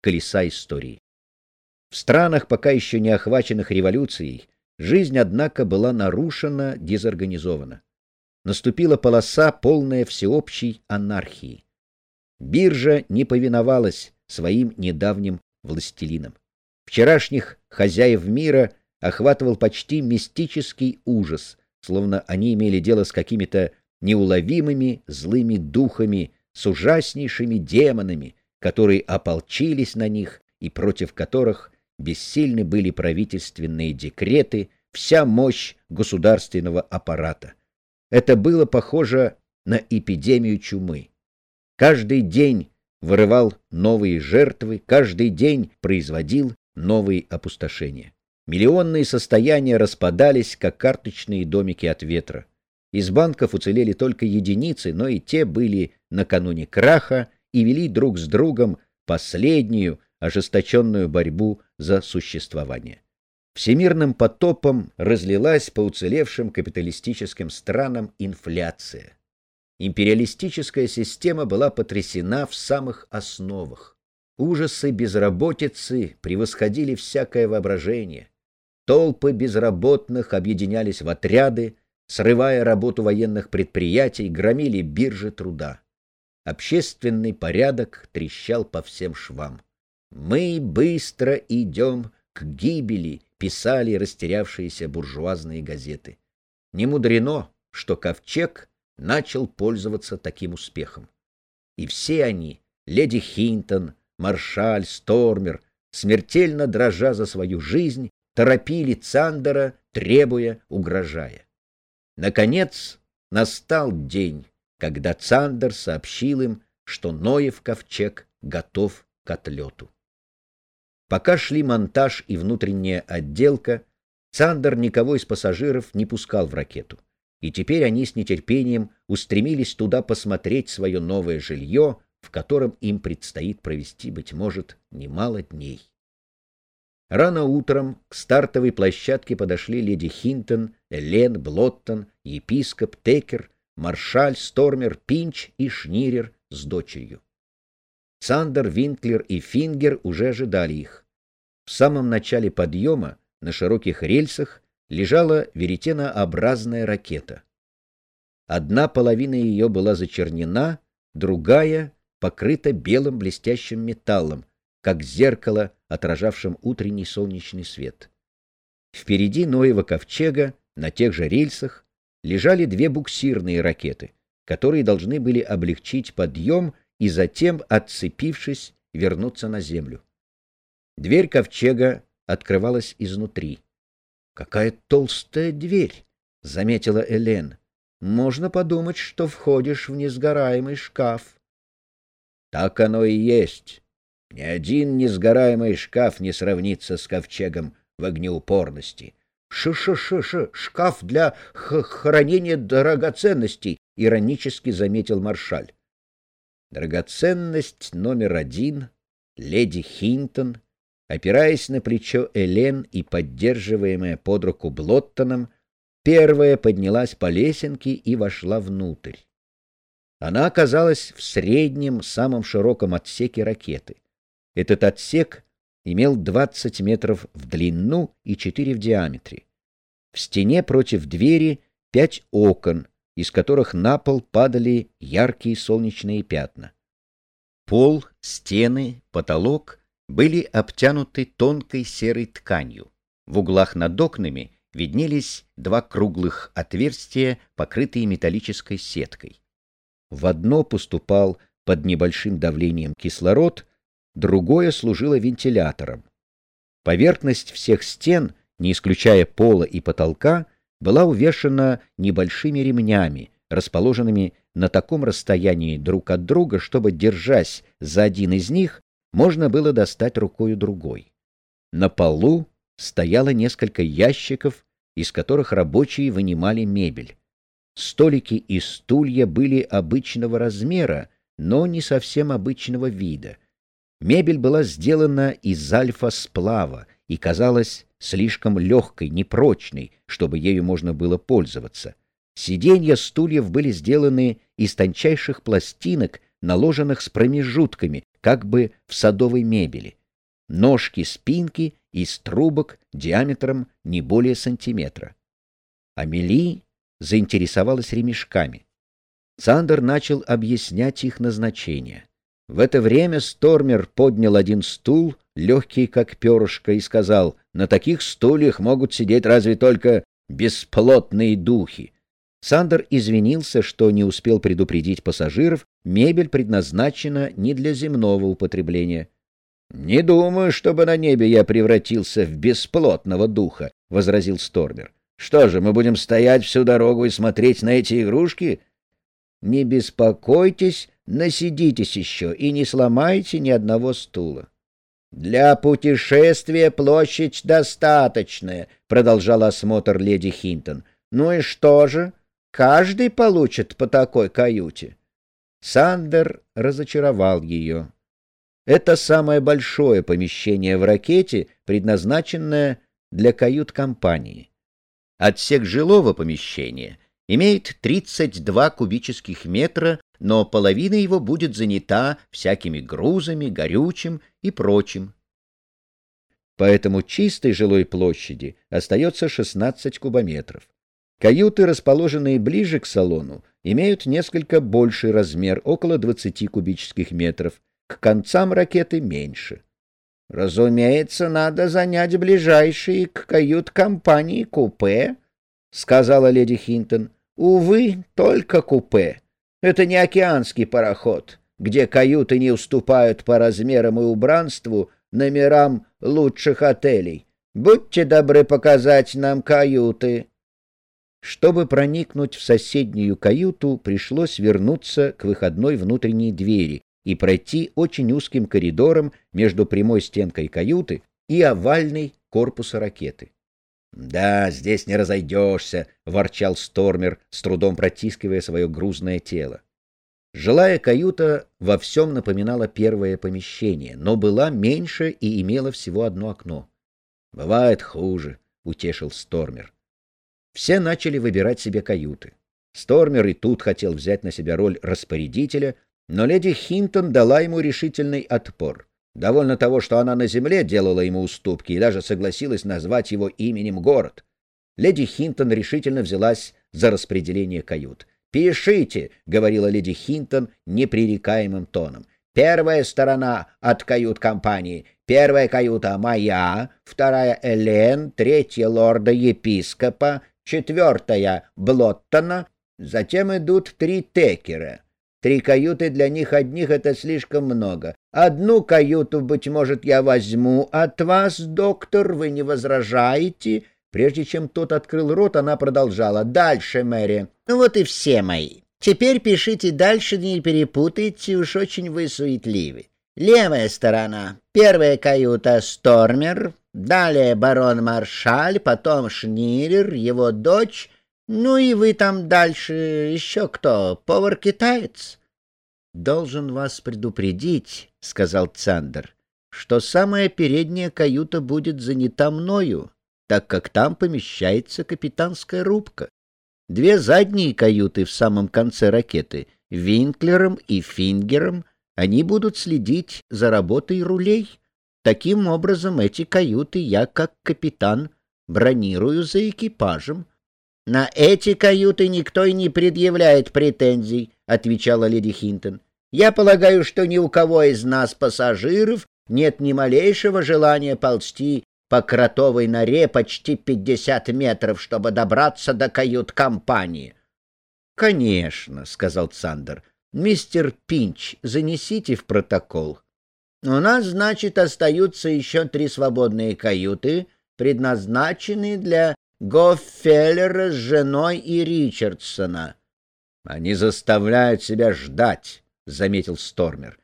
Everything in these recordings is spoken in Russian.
колеса истории. В странах, пока еще не охваченных революцией, жизнь, однако, была нарушена, дезорганизована. Наступила полоса, полная всеобщей анархии. Биржа не повиновалась своим недавним властелинам. Вчерашних хозяев мира охватывал почти мистический ужас, словно они имели дело с какими-то неуловимыми злыми духами, с ужаснейшими демонами, которые ополчились на них и против которых бессильны были правительственные декреты, вся мощь государственного аппарата. Это было похоже на эпидемию чумы. Каждый день вырывал новые жертвы, каждый день производил новые опустошения. Миллионные состояния распадались, как карточные домики от ветра. Из банков уцелели только единицы, но и те были накануне краха и вели друг с другом последнюю ожесточенную борьбу за существование. Всемирным потопом разлилась по уцелевшим капиталистическим странам инфляция. Империалистическая система была потрясена в самых основах. Ужасы безработицы превосходили всякое воображение. Толпы безработных объединялись в отряды, срывая работу военных предприятий, громили биржи труда. Общественный порядок трещал по всем швам. «Мы быстро идем к гибели», — писали растерявшиеся буржуазные газеты. Не мудрено, что ковчег начал пользоваться таким успехом. И все они, леди Хинтон, маршаль, Стормер, смертельно дрожа за свою жизнь, торопили Цандера, требуя, угрожая. Наконец настал день, когда Цандер сообщил им, что Ноев ковчег готов к отлету. Пока шли монтаж и внутренняя отделка, Цандер никого из пассажиров не пускал в ракету, и теперь они с нетерпением устремились туда посмотреть свое новое жилье, в котором им предстоит провести, быть может, немало дней. Рано утром к стартовой площадке подошли леди Хинтон, Элен, Блоттон, епископ, Текер, маршаль, Стормер, Пинч и Шнирер с дочерью. Сандер, Винклер и Фингер уже ожидали их. В самом начале подъема на широких рельсах лежала веретенообразная ракета. Одна половина ее была зачернена, другая покрыта белым блестящим металлом, как зеркало, отражавшим утренний солнечный свет. Впереди Ноева ковчега, на тех же рельсах, лежали две буксирные ракеты, которые должны были облегчить подъем и затем, отцепившись, вернуться на землю. Дверь ковчега открывалась изнутри. «Какая толстая дверь!» — заметила Элен. «Можно подумать, что входишь в несгораемый шкаф». «Так оно и есть. Ни один несгораемый шкаф не сравнится с ковчегом в огнеупорности». «Ш-ш-ш-ш, шкаф для хранения драгоценностей», — иронически заметил маршаль. Драгоценность номер один, леди Хинтон, опираясь на плечо Элен и поддерживаемая под руку Блоттоном, первая поднялась по лесенке и вошла внутрь. Она оказалась в среднем, самом широком отсеке ракеты. Этот отсек имел 20 метров в длину и 4 в диаметре. В стене против двери пять окон, из которых на пол падали яркие солнечные пятна. Пол, стены, потолок были обтянуты тонкой серой тканью. В углах над окнами виднелись два круглых отверстия, покрытые металлической сеткой. В одно поступал под небольшим давлением кислород, другое служило вентилятором. Поверхность всех стен, не исключая пола и потолка, была увешана небольшими ремнями, расположенными на таком расстоянии друг от друга, чтобы, держась за один из них, можно было достать рукою другой. На полу стояло несколько ящиков, из которых рабочие вынимали мебель. Столики и стулья были обычного размера, но не совсем обычного вида. Мебель была сделана из альфа-сплава и казалась слишком легкой, непрочной, чтобы ею можно было пользоваться. Сиденья стульев были сделаны из тончайших пластинок, наложенных с промежутками, как бы в садовой мебели. Ножки спинки из трубок диаметром не более сантиметра. Амели заинтересовалась ремешками. Сандер начал объяснять их назначение. В это время Стормер поднял один стул, легкий как перышко, и сказал, «На таких стульях могут сидеть разве только бесплотные духи». Сандер извинился, что не успел предупредить пассажиров, мебель предназначена не для земного употребления. «Не думаю, чтобы на небе я превратился в бесплотного духа», — возразил Стормер. «Что же, мы будем стоять всю дорогу и смотреть на эти игрушки?» «Не беспокойтесь, насидитесь еще и не сломайте ни одного стула». «Для путешествия площадь достаточная», — продолжал осмотр леди Хинтон. «Ну и что же? Каждый получит по такой каюте». Сандер разочаровал ее. Это самое большое помещение в ракете, предназначенное для кают-компании. Отсек жилого помещения имеет 32 кубических метра, но половина его будет занята всякими грузами, горючим и прочим. Поэтому чистой жилой площади остается 16 кубометров. Каюты, расположенные ближе к салону, имеют несколько больший размер, около 20 кубических метров, к концам ракеты меньше. «Разумеется, надо занять ближайшие к кают-компании купе», — сказала леди Хинтон. «Увы, только купе. Это не океанский пароход, где каюты не уступают по размерам и убранству номерам лучших отелей. Будьте добры показать нам каюты». Чтобы проникнуть в соседнюю каюту, пришлось вернуться к выходной внутренней двери, и пройти очень узким коридором между прямой стенкой каюты и овальной корпуса ракеты. «Да, здесь не разойдешься», — ворчал Стормер, с трудом протискивая свое грузное тело. Жилая каюта во всем напоминала первое помещение, но была меньше и имела всего одно окно. «Бывает хуже», — утешил Стормер. Все начали выбирать себе каюты. Стормер и тут хотел взять на себя роль распорядителя — но леди Хинтон дала ему решительный отпор. Довольно того, что она на земле делала ему уступки и даже согласилась назвать его именем город. Леди Хинтон решительно взялась за распределение кают. «Пишите», — говорила леди Хинтон непререкаемым тоном. «Первая сторона от кают-компании. Первая каюта моя, вторая — Элен, третья — лорда-епископа, четвертая — Блоттона, затем идут три текера». Три каюты для них одних — это слишком много. Одну каюту, быть может, я возьму от вас, доктор, вы не возражаете?» Прежде чем тот открыл рот, она продолжала. «Дальше, Мэри». «Ну вот и все мои. Теперь пишите дальше, не перепутайте, уж очень вы суетливы. Левая сторона. Первая каюта — Стормер, далее барон Маршаль, потом Шнирер, его дочь — ну и вы там дальше еще кто? Повар-китаец? Должен вас предупредить, сказал Цандер, что самая передняя каюта будет занята мною, так как там помещается капитанская рубка. Две задние каюты в самом конце ракеты, Винклером и Фингером, они будут следить за работой рулей. Таким образом, эти каюты я, как капитан, бронирую за экипажем, «На эти каюты никто и не предъявляет претензий», — отвечала леди Хинтон. «Я полагаю, что ни у кого из нас, пассажиров, нет ни малейшего желания ползти по кротовой норе почти пятьдесят метров, чтобы добраться до кают-компании». «Конечно», — сказал Цандер. «Мистер Пинч, занесите в протокол». «У нас, значит, остаются еще три свободные каюты, предназначенные для Гоффеллера с женой и Ричардсона. — Они заставляют себя ждать, — заметил Стормер.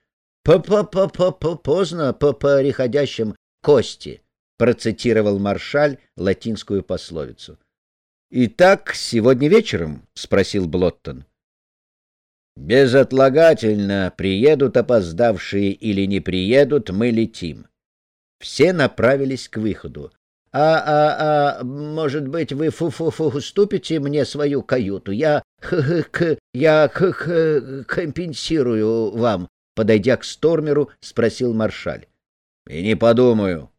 По — Поздно по переходящим кости, — процитировал маршаль латинскую пословицу. — Итак, сегодня вечером? — спросил Блоттон. — Безотлагательно, приедут опоздавшие или не приедут, мы летим. Все направились к выходу. А, а, а, может быть, вы фу-фу-фу уступите мне свою каюту? Я, х -х -х, я х -х компенсирую вам. подойдя к Стормеру, спросил маршаль. — И не подумаю.